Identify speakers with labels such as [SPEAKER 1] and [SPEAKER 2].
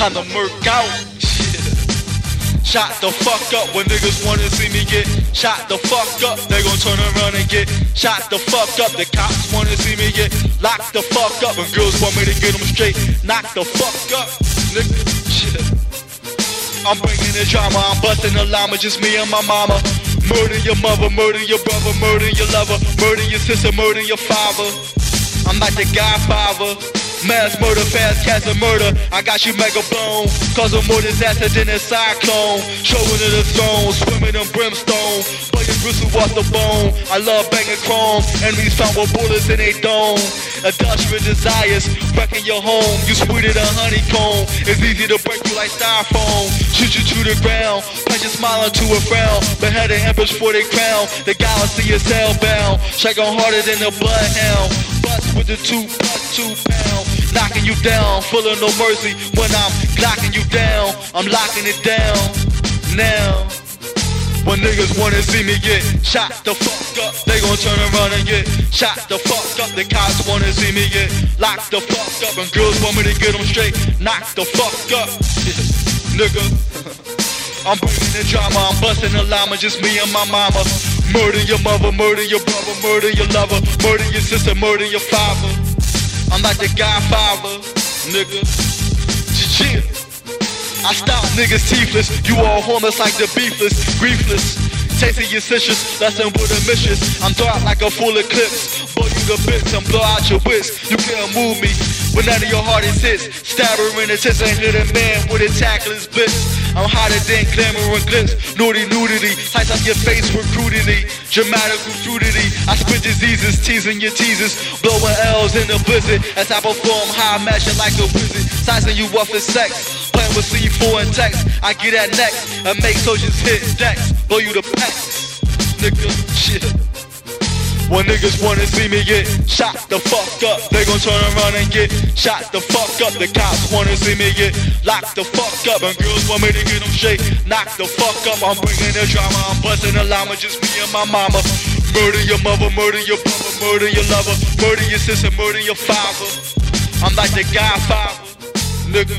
[SPEAKER 1] time to murk out. Shot the fuck up when niggas wanna see me get shot the fuck up. They gon' turn around and get shot the fuck up. The cops wanna see me get locked the fuck up. And girls want me to get them straight knock the fuck up. Nigga, shit. I'm bringing the drama, I'm busting the llama, just me and my mama. Murder your mother, murder your brother, murder your lover, murder your sister, murder your father. I'm like the godfather. Mass murder, fast cast of murder. I got you mega blown. Causing more disaster than a cyclone. Showing to the throne, swimming in brimstone. Playing bristle off the bone. I love banging chrome. Enemies found with bullets in they dome. Industrial desires, wrecking your home. You sweeter than honeycomb. It's easy to break you like styrofoam. Shoot you to the ground. Punch your smile into a frown. Behead an empress for their crown. The galaxy is hellbound. Shaking harder than a bloodhound. Bust with the two plus two pound. Knocking you down, full of no mercy. When I'm locking you down, I'm locking it down. Now. When niggas wanna see me get shot the fuck up, they gon' turn around and get shot the fuck up. The cops wanna see me get locked the fuck up, and girls want me to get them straight knock the fuck up. Nigga, I'm bringing the drama, I'm busting the llama, just me and my mama. Murder your mother, murder your brother, murder your lover, murder your sister, murder your father. I'm like the godfather, nigga. I stop niggas teethless. You all homeless like the beefless, griefless. Tasting your citrus, lesson with a mission. I'm dark like a full eclipse. Blow you the bits and blow out your wits. You can't move me when none of your heart is hits. Stabber in the chest and hit a man with a tackless blitz. I'm hotter than glamour and glitz. Naughty nudity, tights on your face with crudity. Dramatic crudity. I spit diseases, teasing your teasers. Blowing L's in the blizzard as I perform high magic like a wizard. Sizing you up for sex. Playing with C4 and text. I get that next and make soldiers hit decks. Blow you the packs. Nigga, shit. When niggas wanna see me get shot the fuck up, they gon' turn around and get shot the fuck up. The cops wanna see me get locked the fuck up, and girls want me to get them shake, knock the fuck up. I'm bringing the drama, I'm busting the llama, just me and my mama. Murder your mother, murder your brother, murder your lover, murder your sister, murder your father. I'm like the Godfather, nigga.